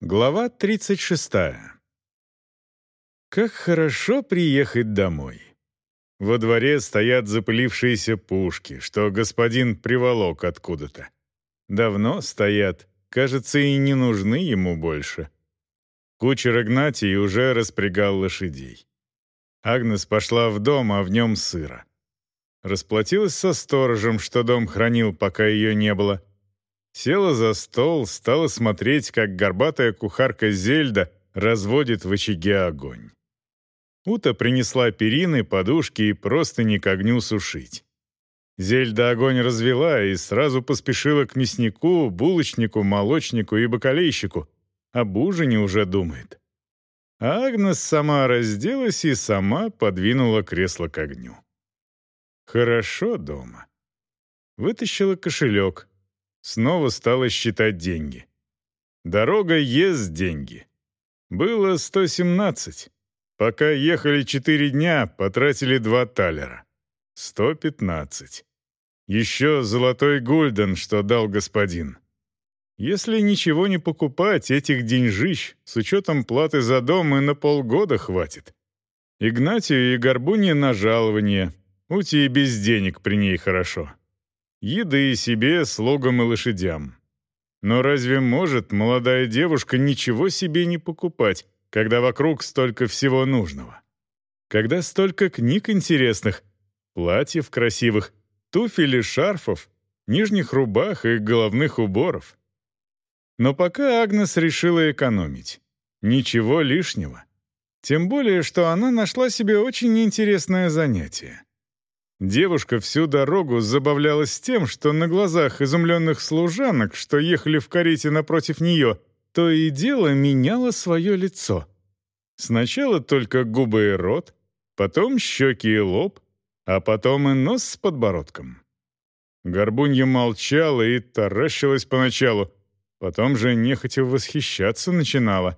Глава 36. Как хорошо приехать домой. Во дворе стоят запылившиеся пушки, что господин приволок откуда-то. Давно стоят, кажется, и не нужны ему больше. Кучер Игнатий уже распрягал лошадей. Агнес пошла в дом, а в нем сыро. Расплатилась со сторожем, что дом хранил, пока ее не было — Села за стол, стала смотреть, как горбатая кухарка Зельда разводит в очаге огонь. Ута принесла перины, подушки и просто не к огню сушить. Зельда огонь развела и сразу поспешила к мяснику, булочнику, молочнику и бакалейщику. Об ужине уже думает. А Агнес сама разделась и сама подвинула кресло к огню. Хорошо дома. Вытащила кошелек, Снова стала считать деньги. Дорога ест деньги. Было 117. Пока ехали 4 дня, потратили 2 талера. 115. Еще золотой гульден, что дал господин. Если ничего не покупать, этих деньжищ, с учетом платы за дом, и на полгода хватит. Игнатию и Горбуне на жалование. Ути и без денег при ней хорошо. Еды себе, слугам и лошадям. Но разве может молодая девушка ничего себе не покупать, когда вокруг столько всего нужного? Когда столько книг интересных, платьев красивых, туфель и шарфов, нижних рубах и головных уборов? Но пока Агнес решила экономить. Ничего лишнего. Тем более, что она нашла себе очень интересное занятие. Девушка всю дорогу забавлялась тем, что на глазах изумленных служанок, что ехали в карете напротив нее, то и дело меняла свое лицо. Сначала только губы и рот, потом щеки и лоб, а потом и нос с подбородком. Горбунья молчала и таращилась поначалу, потом же нехотя восхищаться начинала.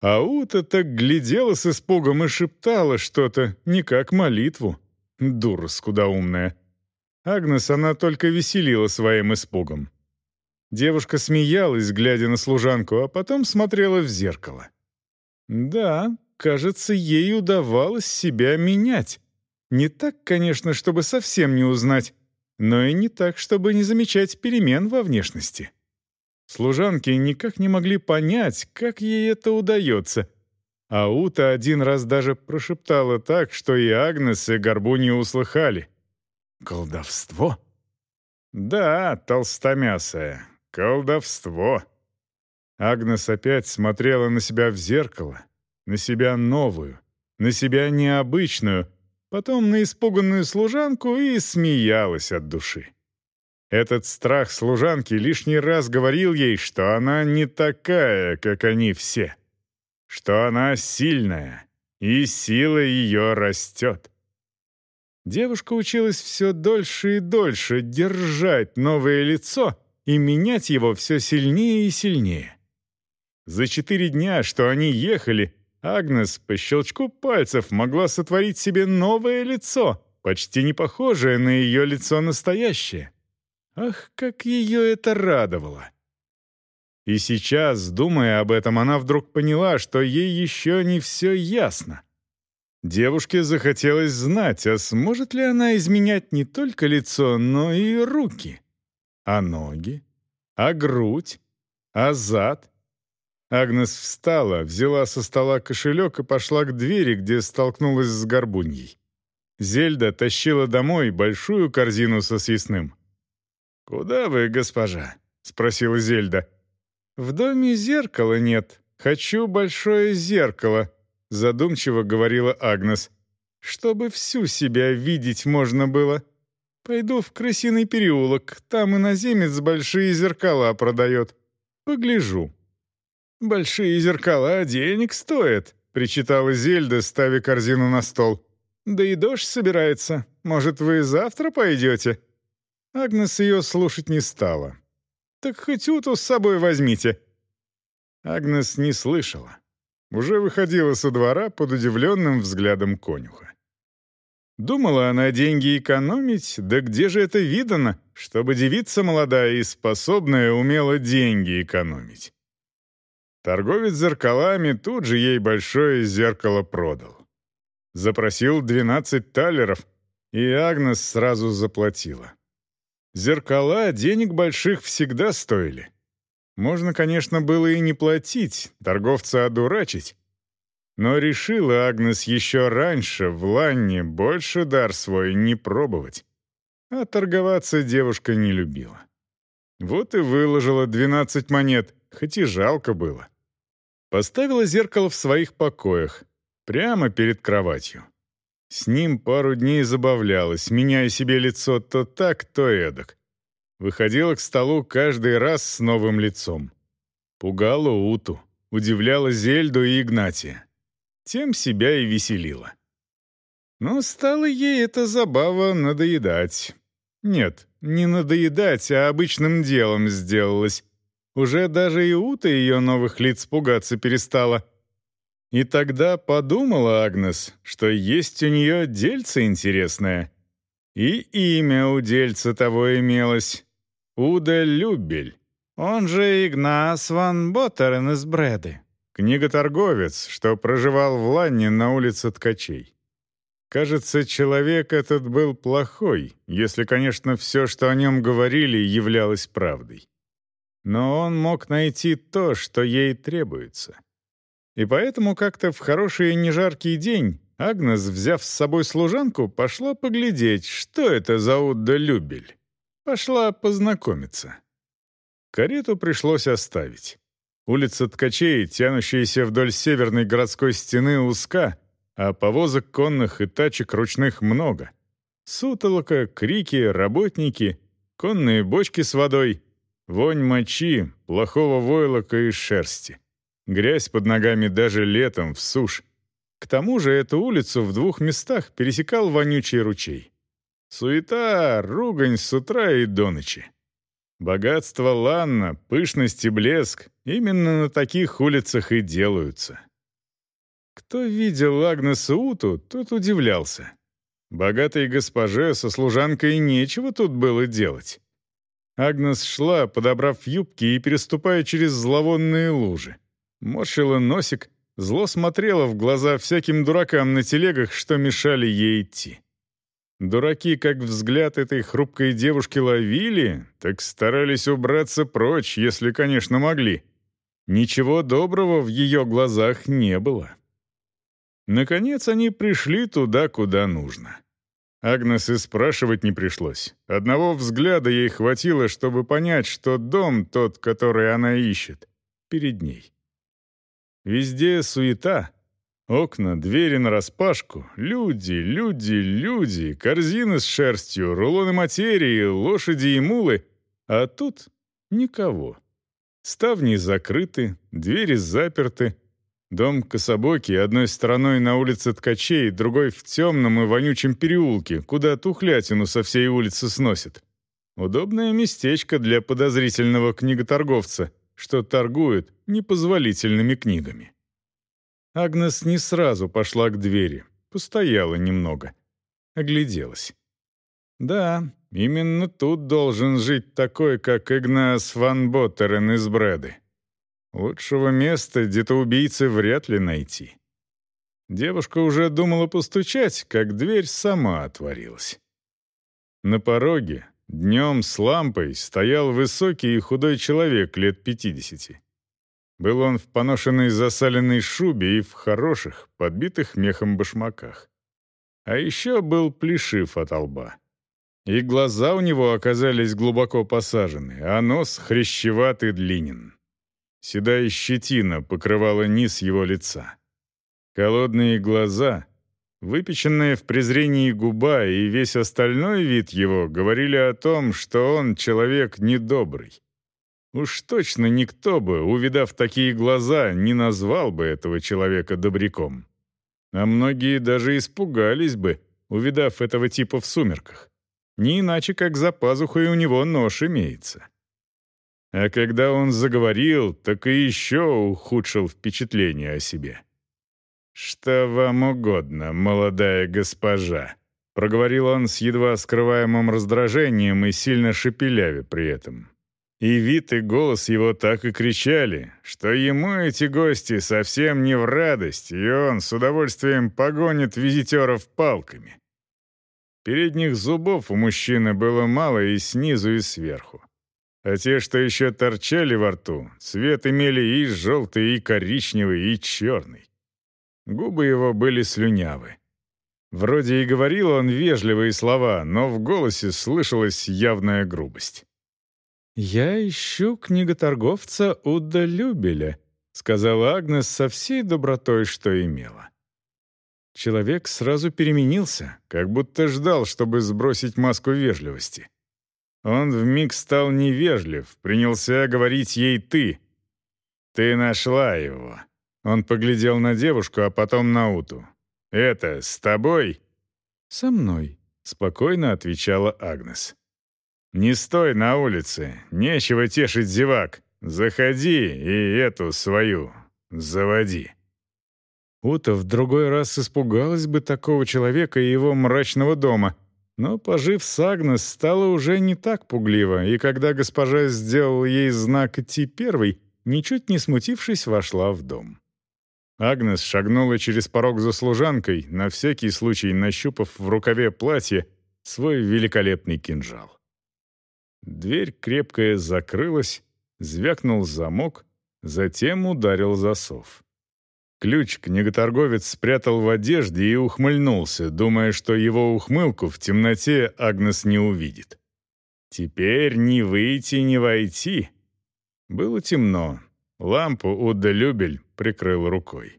А Ута так глядела с испугом и шептала что-то, не как молитву. Дура скудоумная. Агнес она только веселила своим испугом. Девушка смеялась, глядя на служанку, а потом смотрела в зеркало. Да, кажется, ей удавалось себя менять. Не так, конечно, чтобы совсем не узнать, но и не так, чтобы не замечать перемен во внешности. Служанки никак не могли понять, как ей это удается — а Ута один раз даже прошептала так, что и Агнес, и Горбуни услыхали. «Колдовство?» «Да, толстомясая, колдовство». Агнес опять смотрела на себя в зеркало, на себя новую, на себя необычную, потом на испуганную служанку и смеялась от души. Этот страх служанки лишний раз говорил ей, что она не такая, как они все что она сильная, и сила ее растет. Девушка училась все дольше и дольше держать новое лицо и менять его все сильнее и сильнее. За четыре дня, что они ехали, Агнес по щелчку пальцев могла сотворить себе новое лицо, почти не похожее на ее лицо настоящее. Ах, как ее это радовало! И сейчас, думая об этом, она вдруг поняла, что ей еще не все ясно. Девушке захотелось знать, а сможет ли она изменять не только лицо, но и руки, а ноги, а грудь, а зад. Агнес встала, взяла со стола кошелек и пошла к двери, где столкнулась с горбуньей. Зельда тащила домой большую корзину со съестным. «Куда вы, госпожа?» — спросила Зельда. «В доме зеркала нет. Хочу большое зеркало», — задумчиво говорила Агнес. «Чтобы всю себя видеть можно было. Пойду в крысиный переулок, там иноземец большие зеркала продает. Погляжу». «Большие зеркала денег стоят», — причитала Зельда, ставя корзину на стол. «Да и дождь собирается. Может, вы завтра пойдете?» Агнес ее слушать не стала. Так хоть уту с собой возьмите». Агнес не слышала. Уже выходила со двора под удивленным взглядом конюха. Думала она деньги экономить, да где же это видано, чтобы девица молодая и способная умела деньги экономить? Торговец зеркалами тут же ей большое зеркало продал. Запросил 12 талеров, и Агнес сразу заплатила. Зеркала денег больших всегда стоили. Можно, конечно, было и не платить, торговца одурачить. Но решила Агнес еще раньше в Ланне больше дар свой не пробовать. А торговаться девушка не любила. Вот и выложила 12 монет, хоть и жалко было. Поставила зеркало в своих покоях, прямо перед кроватью. С ним пару дней забавлялась, меняя себе лицо то так, то эдак. Выходила к столу каждый раз с новым лицом. Пугала Уту, удивляла Зельду и Игнатия. Тем себя и веселила. Но стала ей эта забава надоедать. Нет, не надоедать, а обычным делом сделалась. Уже даже и Ута ее новых лиц пугаться перестала — и тогда подумала Агнес, что есть у нее дельце интересное. И имя у дельца того имелось — Уда Любель. Он же Игнас ван Боттерен из Бреды. Книготорговец, что проживал в Ланне на улице Ткачей. Кажется, человек этот был плохой, если, конечно, все, что о нем говорили, являлось правдой. Но он мог найти то, что ей требуется — и поэтому как-то в хороший и нежаркий день Агнес, взяв с собой служанку, пошла поглядеть, что это за Удда Любель. Пошла познакомиться. Карету пришлось оставить. Улица Ткачей, тянущаяся вдоль северной городской стены, узка, а повозок конных и тачек ручных много. Сутолока, крики, работники, конные бочки с водой, вонь мочи, плохого войлока и шерсти. Грязь под ногами даже летом, в сушь. К тому же эту улицу в двух местах пересекал вонючий ручей. Суета, ругань с утра и до ночи. Богатство Ланна, пышность и блеск именно на таких улицах и делаются. Кто видел Агнеса Уту, тот удивлялся. Богатой госпоже со служанкой нечего тут было делать. Агнес шла, подобрав юбки и переступая через зловонные лужи. Морщила носик, зло смотрела в глаза всяким дуракам на телегах, что мешали ей идти. Дураки, как взгляд этой хрупкой девушки ловили, так старались убраться прочь, если, конечно, могли. Ничего доброго в ее глазах не было. Наконец они пришли туда, куда нужно. Агнес и спрашивать не пришлось. Одного взгляда ей хватило, чтобы понять, что дом тот, который она ищет, перед ней. Везде суета. Окна, двери нараспашку, люди, люди, люди, корзины с шерстью, рулоны материи, лошади и мулы. А тут никого. Ставни закрыты, двери заперты. Дом кособокий, одной стороной на улице Ткачей, другой в темном и вонючем переулке, куда тухлятину со всей улицы сносит. Удобное местечко для подозрительного книготорговца — что торгует непозволительными книгами. Агнес не сразу пошла к двери, постояла немного, огляделась. Да, именно тут должен жить такой, как Игнас ван Боттерен из Брэды. Лучшего места где-то убийцы вряд ли найти. Девушка уже думала постучать, как дверь сама отворилась. На пороге, Днем с лампой стоял высокий и худой человек лет пятидесяти. Был он в поношенной засаленной шубе и в хороших, подбитых мехом башмаках. А еще был плешив от лба. И глаза у него оказались глубоко посажены, а нос хрящеват и длинен. Седая щетина покрывала низ его лица. Холодные глаза Выпеченная в презрении губа и весь остальной вид его говорили о том, что он человек недобрый. Уж точно никто бы, увидав такие глаза, не назвал бы этого человека добряком. А многие даже испугались бы, увидав этого типа в сумерках. Не иначе, как за пазухой у него нож имеется. А когда он заговорил, так и еще ухудшил впечатление о себе. «Что вам угодно, молодая госпожа?» — проговорил он с едва скрываемым раздражением и сильно шепеляве при этом. И вид и голос его так и кричали, что ему эти гости совсем не в радость, и он с удовольствием погонит визитеров палками. Передних зубов у мужчины было мало и снизу, и сверху. А те, что еще торчали во рту, цвет имели и желтый, и коричневый, и черный. Губы его были слюнявы. Вроде и говорил он вежливые слова, но в голосе слышалась явная грубость. «Я ищу книготорговца Уда Любеля», — сказала Агнес со всей добротой, что имела. Человек сразу переменился, как будто ждал, чтобы сбросить маску вежливости. Он вмиг стал невежлив, принялся говорить ей «ты». «Ты нашла его». Он поглядел на девушку, а потом на Уту. «Это с тобой?» «Со мной», — спокойно отвечала Агнес. «Не стой на улице, нечего тешить зевак. Заходи и эту свою заводи». Ута в другой раз испугалась бы такого человека и его мрачного дома, но, пожив с Агнес, стало уже не так пугливо, и когда госпожа сделала ей знак «идти первой», ничуть не смутившись, вошла в дом. Агнес шагнула через порог за служанкой, на всякий случай нащупав в рукаве платья свой великолепный кинжал. Дверь крепкая закрылась, звякнул замок, затем ударил засов. Ключ книготорговец спрятал в одежде и ухмыльнулся, думая, что его ухмылку в темноте Агнес не увидит. Теперь ни выйти, ни войти. Было темно, Лампу Удда Любель прикрыл рукой.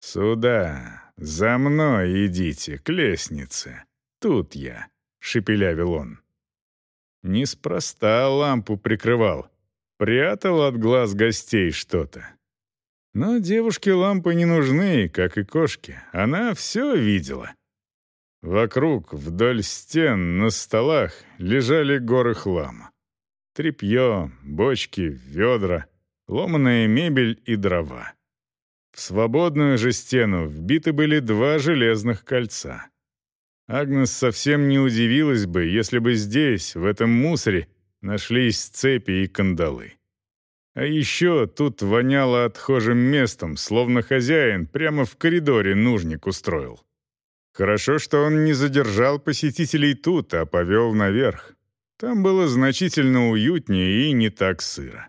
«Сюда, за мной идите, к лестнице. Тут я», — шепелявил он. Неспроста лампу прикрывал. Прятал от глаз гостей что-то. Но девушке лампы не нужны, как и кошке. Она все видела. Вокруг, вдоль стен, на столах лежали горы хлама. Тряпье, бочки, ведра — ломаная мебель и дрова. В свободную же стену вбиты были два железных кольца. Агнес совсем не удивилась бы, если бы здесь, в этом мусоре, нашлись цепи и кандалы. А еще тут воняло отхожим местом, словно хозяин прямо в коридоре нужник устроил. Хорошо, что он не задержал посетителей тут, а повел наверх. Там было значительно уютнее и не так сыро.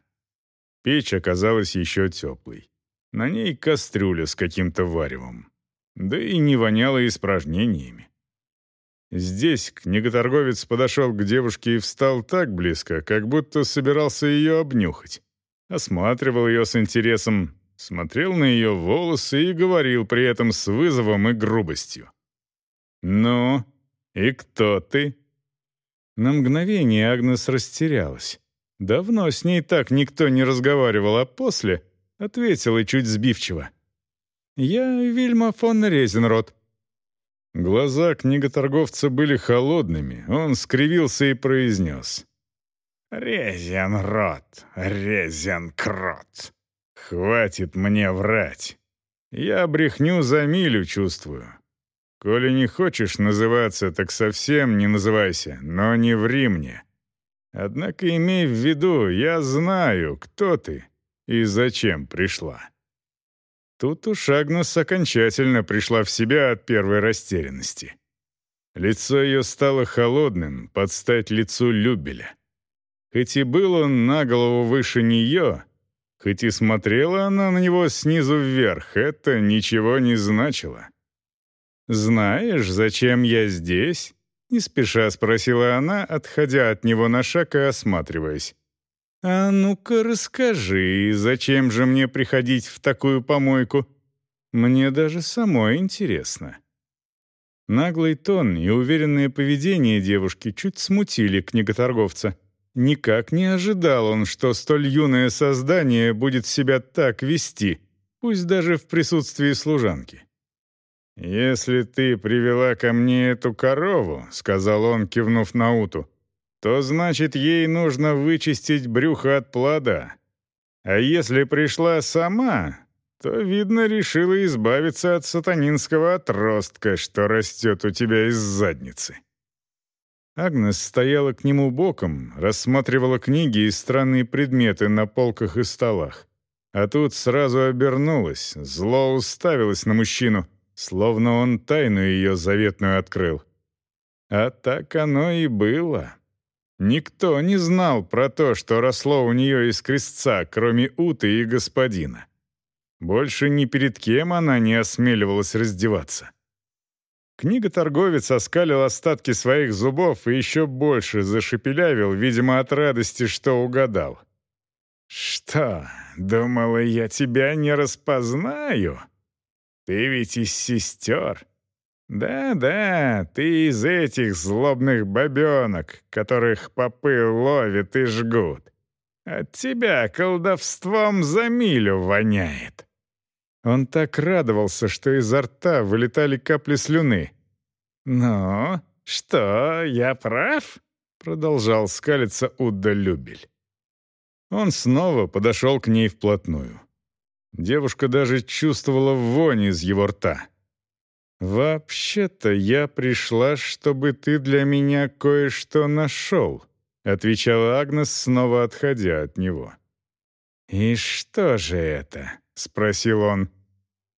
Печь оказалась еще теплой. На ней кастрюля с каким-то варевом. Да и не воняло испражнениями. Здесь книготорговец подошел к девушке и встал так близко, как будто собирался ее обнюхать. Осматривал ее с интересом, смотрел на ее волосы и говорил при этом с вызовом и грубостью. «Ну, и кто ты?» На мгновение Агнес растерялась. Давно с ней так никто не разговаривал, а после ответила чуть сбивчиво. «Я Вильма фон Резенрот». Глаза книготорговца были холодными, он скривился и произнес. «Резенрот, Резенкрот, хватит мне врать. Я брехню за милю чувствую. Коли не хочешь называться, так совсем не называйся, но не ври мне. Однако имей в виду, я знаю, кто ты и зачем пришла». Тут уж Агнес окончательно пришла в себя от первой растерянности. Лицо ее стало холодным, под стать лицу Любеля. Хоть и был он на голову выше нее, хоть и смотрела она на него снизу вверх, это ничего не значило. «Знаешь, зачем я здесь?» Не спеша спросила она, отходя от него на шаг и осматриваясь. «А ну-ка расскажи, зачем же мне приходить в такую помойку? Мне даже самой интересно». Наглый тон и уверенное поведение девушки чуть смутили книготорговца. Никак не ожидал он, что столь юное создание будет себя так вести, пусть даже в присутствии служанки. «Если ты привела ко мне эту корову», — сказал он, кивнув на уту, «то значит, ей нужно вычистить брюхо от плода. А если пришла сама, то, видно, решила избавиться от сатанинского отростка, что растет у тебя из задницы». Агнес стояла к нему боком, рассматривала книги и странные предметы на полках и столах. А тут сразу обернулась, зло уставилась на мужчину, словно он тайну ее заветную открыл. А так оно и было. Никто не знал про то, что росло у нее из крестца, кроме Уты и господина. Больше ни перед кем она не осмеливалась раздеваться. Книга-торговец оскалил остатки своих зубов и еще больше зашепелявил, видимо, от радости, что угадал. «Что, думала, я тебя не распознаю? Ты ведь из сестер. Да-да, ты из этих злобных бабенок, которых попы ловят и жгут. От тебя колдовством за милю воняет». Он так радовался, что изо рта вылетали капли слюны. «Ну, что, я прав?» — продолжал скалиться Удда Любель. Он снова подошел к ней вплотную. Девушка даже чувствовала вонь из его рта. «Вообще-то я пришла, чтобы ты для меня кое-что нашел», — отвечала Агнес, снова отходя от него. «И что же это?» — спросил он.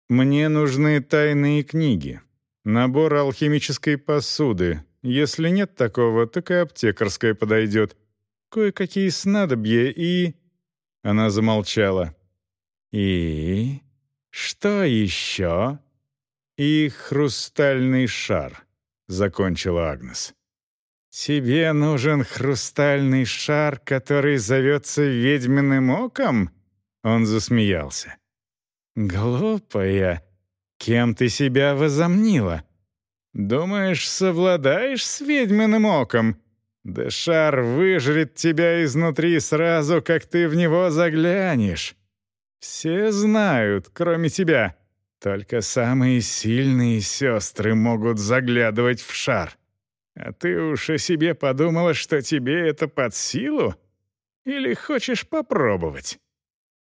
«Мне нужны тайные книги. Набор алхимической посуды. Если нет такого, так и аптекарская подойдет. Кое-какие снадобья и...» Она замолчала. «И... что еще?» «И хрустальный шар», — закончила Агнес. «Тебе нужен хрустальный шар, который зовется ведьминым оком?» Он засмеялся. «Глупая, Кем ты себя возомнила? Думаешь, совладаешь с ведьминым оком? Да шар выжрет тебя изнутри сразу, как ты в него заглянешь. Все знают, кроме тебя. Только самые сильные сестры могут заглядывать в шар. А ты уж о себе подумала, что тебе это под силу? Или хочешь попробовать?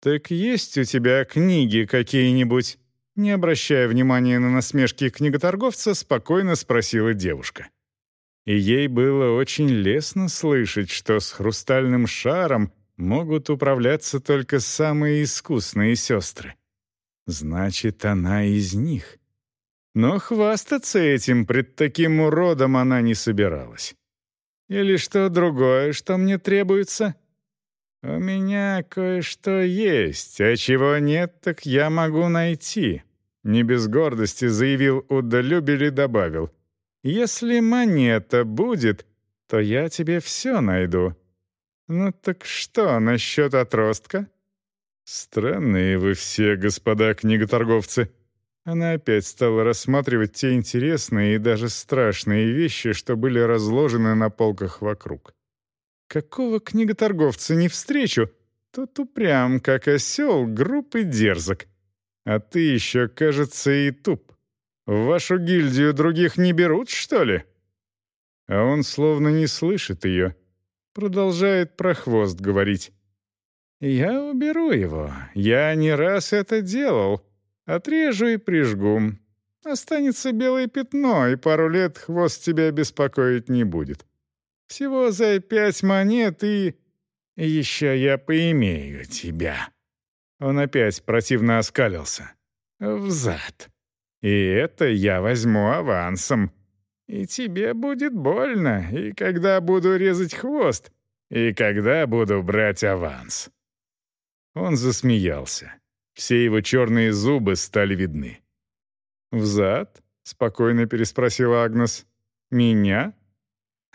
Так есть у тебя книги какие-нибудь? Не обращая внимания на насмешки книготорговца, спокойно спросила девушка. И ей было очень лестно слышать, что с хрустальным шаром могут управляться только самые искусные сестры. Значит, она из них. Но хвастаться этим пред таким уродом она не собиралась. Или что другое, что мне требуется? У меня кое-что есть, а чего нет, так я могу найти. Не без гордости заявил Удалюбель и добавил. «Если монета будет, то я тебе все найду». «Ну так что насчет отростка?» «Странные вы все, господа книготорговцы». Она опять стала рассматривать те интересные и даже страшные вещи, что были разложены на полках вокруг. «Какого книготорговца не встречу, тот упрям, как осел, груб и дерзок. А ты еще, кажется, и туп. В вашу гильдию других не берут, что ли?» А он словно не слышит ее. Продолжает про хвост говорить. «Я уберу его. Я не раз это делал. Отрежу и прижгу. Останется белое пятно, и пару лет хвост тебя беспокоить не будет. Всего за пять монет и... Еще я поимею тебя». Он опять противно оскалился. «Взад. И это я возьму авансом. И тебе будет больно, и когда буду резать хвост, и когда буду брать аванс». Он засмеялся. Все его черные зубы стали видны. «Взад?» — спокойно переспросила Агнес. «Меня?»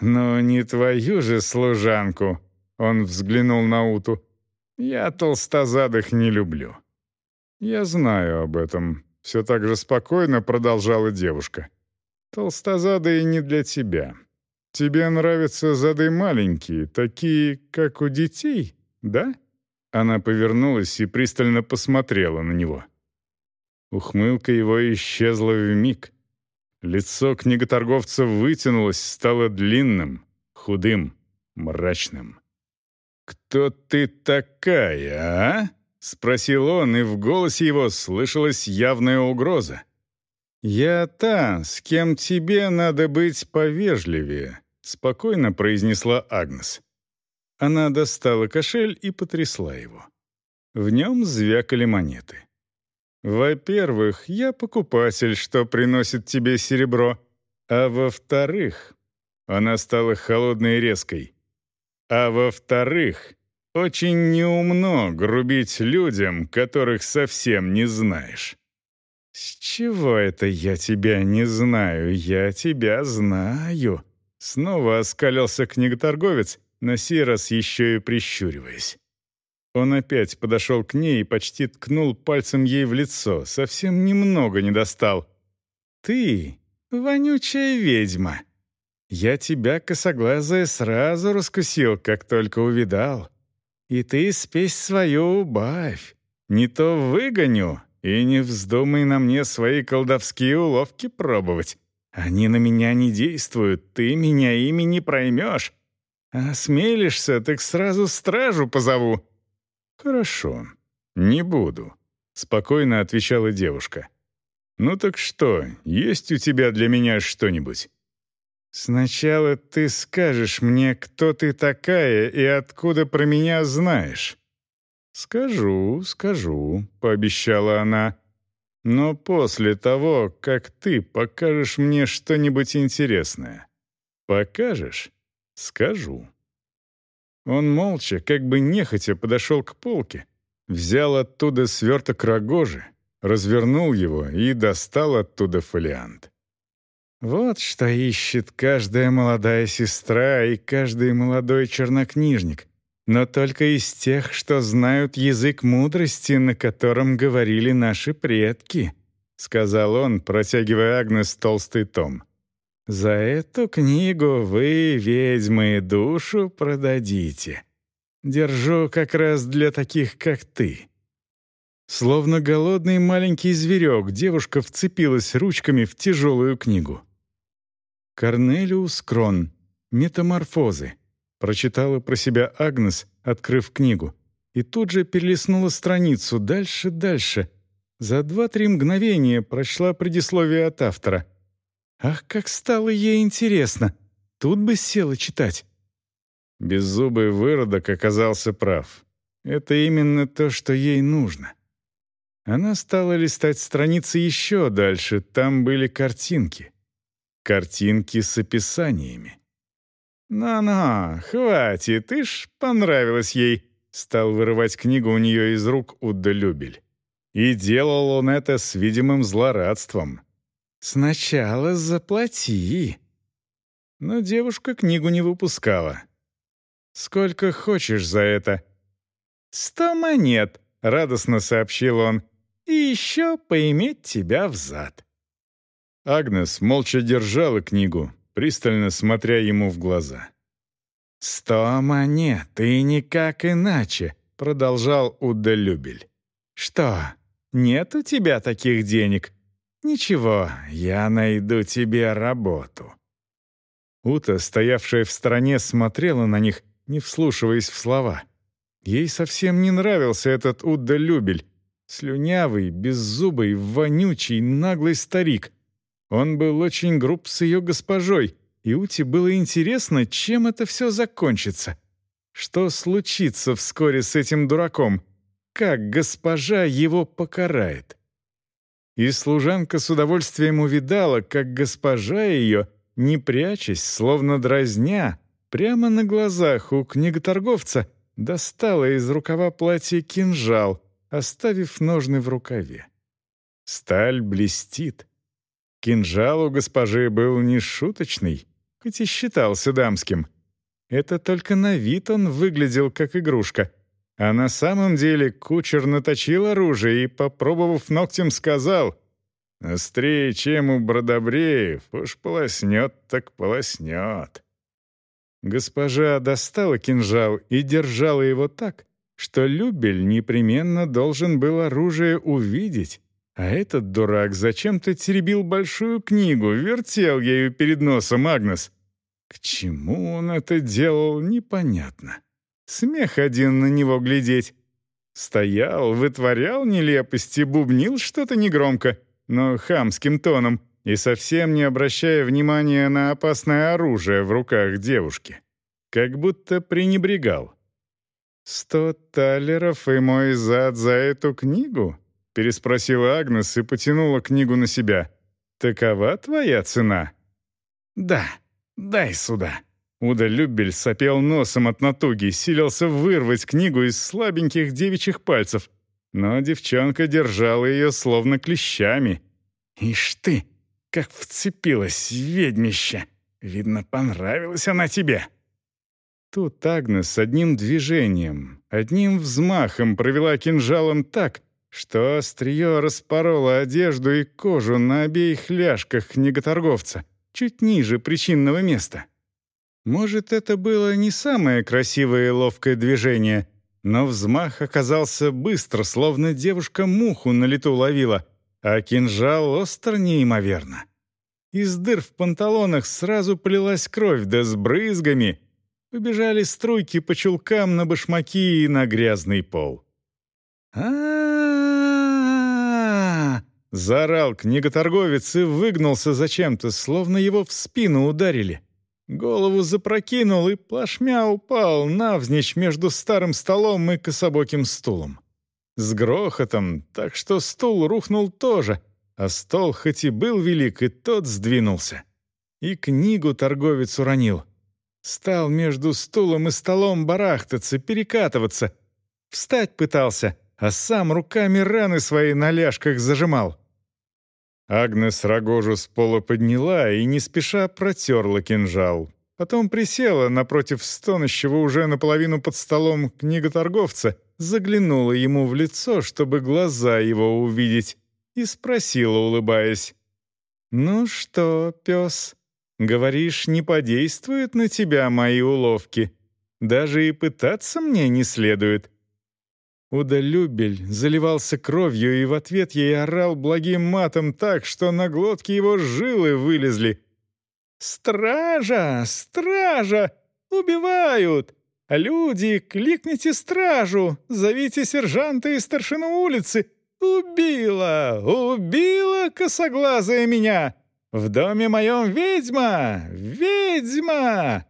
«Но не твою же служанку!» — он взглянул на Уту. Я толстозадых не люблю». «Я знаю об этом», — все так же спокойно продолжала девушка. «Толстозадые не для тебя. Тебе нравятся зады маленькие, такие, как у детей, да?» Она повернулась и пристально посмотрела на него. Ухмылка его исчезла в миг. Лицо книготорговца вытянулось, стало длинным, худым, мрачным. «Кто ты такая, а?» — спросил он, и в голосе его слышалась явная угроза. «Я та, с кем тебе надо быть повежливее», — спокойно произнесла Агнес. Она достала кошель и потрясла его. В нем звякали монеты. «Во-первых, я покупатель, что приносит тебе серебро. А во-вторых...» Она стала холодной и резкой. «А во-вторых, очень неумно грубить людям, которых совсем не знаешь». «С чего это я тебя не знаю? Я тебя знаю!» Снова оскалился книготорговец, на сей раз еще и прищуриваясь. Он опять подошел к ней и почти ткнул пальцем ей в лицо, совсем немного не достал. «Ты, вонючая ведьма! Я тебя, косоглазая, сразу раскусил, как только увидал. И ты спесь свою убавь, не то выгоню, и не вздумай на мне свои колдовские уловки пробовать. Они на меня не действуют, ты меня ими не проймешь. А смелишься, так сразу стражу позову». «Хорошо, не буду», — спокойно отвечала девушка. «Ну так что, есть у тебя для меня что-нибудь?» «Сначала ты скажешь мне, кто ты такая и откуда про меня знаешь». «Скажу, скажу», — пообещала она. «Но после того, как ты покажешь мне что-нибудь интересное. Покажешь? Скажу». Он молча, как бы нехотя, подошел к полке, взял оттуда сверток рогожи, развернул его и достал оттуда фолиант. Вот что ищет каждая молодая сестра и каждый молодой чернокнижник, но только из тех, что знают язык мудрости, на котором говорили наши предки», — сказал он, протягивая Агнес толстый том. «За эту книгу вы, ведьмы, душу продадите. Держу как раз для таких, как ты». Словно голодный маленький зверек, девушка вцепилась ручками в тяжелую книгу. «Корнелиус Крон. Метаморфозы», Прочитала про себя Агнес, открыв книгу, и тут же перелистнула страницу дальше, дальше. За два-три мгновения прочла предисловие от автора. Ах, как стало ей интересно! Тут бы села читать. Беззубый выродок оказался прав. Это именно то, что ей нужно. Она стала листать страницы еще дальше, там были картинки. Картинки с описаниями. «На-на, хватит, ты ж понравилась ей», — стал вырывать книгу у нее из рук Удда Любель. И делал он это с видимым злорадством. «Сначала заплати». Но девушка книгу не выпускала. «Сколько хочешь за это?» «Сто монет», — радостно сообщил он. «И еще поиметь тебя взад». Агнес молча держала книгу, пристально смотря ему в глаза. «Сто монет, и никак иначе», — продолжал Удалюбель. «Что, нет у тебя таких денег? Ничего, я найду тебе работу». Ута, стоявшая в стороне, смотрела на них, не вслушиваясь в слова. Ей совсем не нравился этот Удалюбель, слюнявый, беззубый, вонючий, наглый старик — он был очень груб с ее госпожой, и Ути было интересно, чем это все закончится. Что случится вскоре с этим дураком? Как госпожа его покарает? И служанка с удовольствием увидала, как госпожа ее, не прячась, словно дразня, прямо на глазах у книготорговца достала из рукава платья кинжал, оставив ножны в рукаве. Сталь блестит. Кинжал у госпожи был не шуточный, хоть и считался дамским. Это только на вид он выглядел как игрушка. А на самом деле кучер наточил оружие и, попробовав ногтем, сказал «Острее, чем у Бродобреев, уж полоснет так полоснет». Госпожа достала кинжал и держала его так, что Любель непременно должен был оружие увидеть а этот дурак зачем-то теребил большую книгу, вертел ею перед носом Агнес. К чему он это делал, непонятно. Смех один на него глядеть. Стоял, вытворял нелепости, бубнил что-то негромко, но хамским тоном, и совсем не обращая внимания на опасное оружие в руках девушки. Как будто пренебрегал. «Сто талеров и мой зад за эту книгу?» — переспросила Агнес и потянула книгу на себя. «Такова твоя цена?» «Да, дай сюда». Уда Люббель сопел носом от натуги, силился вырвать книгу из слабеньких девичьих пальцев, но девчонка держала ее словно клещами. «Ишь ты, как вцепилась, ведьмище! Видно, понравилась она тебе!» Тут Агнес одним движением, одним взмахом провела кинжалом так, что острие распороло одежду и кожу на обеих ляжках книготорговца, чуть ниже причинного места. Может, это было не самое красивое и ловкое движение, но взмах оказался быстро, словно девушка муху на лету ловила, а кинжал остро неимоверно. Из дыр в панталонах сразу полилась кровь, да с брызгами — Побежали струйки по чулкам на башмаки и на грязный пол. а Заорал книготорговец и выгнулся зачем-то, словно его в спину ударили. Голову запрокинул и плашмя упал навзничь между старым столом и кособоким стулом. С грохотом, так что стул рухнул тоже, а стол хоть и был велик, и тот сдвинулся. И книгу торговец уронил — Стал между стулом и столом барахтаться, перекатываться. Встать пытался, а сам руками раны свои на ляжках зажимал. Агнес рогожу с пола подняла и не спеша протерла кинжал. Потом присела напротив стонущего уже наполовину под столом книготорговца, заглянула ему в лицо, чтобы глаза его увидеть, и спросила, улыбаясь. «Ну что, пес, Говоришь, не подействуют на тебя мои уловки. Даже и пытаться мне не следует». Удалюбель заливался кровью и в ответ ей орал благим матом так, что на глотке его жилы вылезли. «Стража! Стража! Убивают! Люди, кликните стражу! Зовите сержанта и старшину улицы! Убила! Убила косоглазая меня! «В доме моем ведьма! Ведьма!»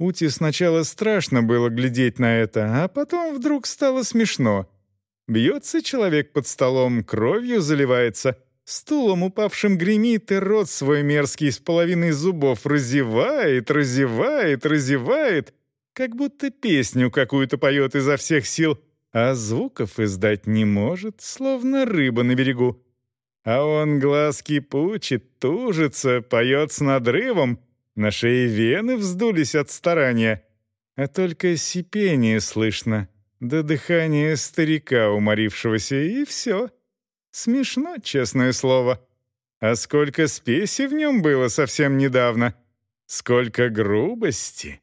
Ути сначала страшно было глядеть на это, а потом вдруг стало смешно. Бьется человек под столом, кровью заливается, стулом упавшим гремит и рот свой мерзкий с половиной зубов разевает, разевает, разевает, как будто песню какую-то поет изо всех сил, а звуков издать не может, словно рыба на берегу. А он глазки пучит, тужится, поет с надрывом, на шее вены вздулись от старания. А только сипение слышно, да дыхание старика, уморившегося, и все. Смешно, честное слово. А сколько спеси в нем было совсем недавно. Сколько грубости.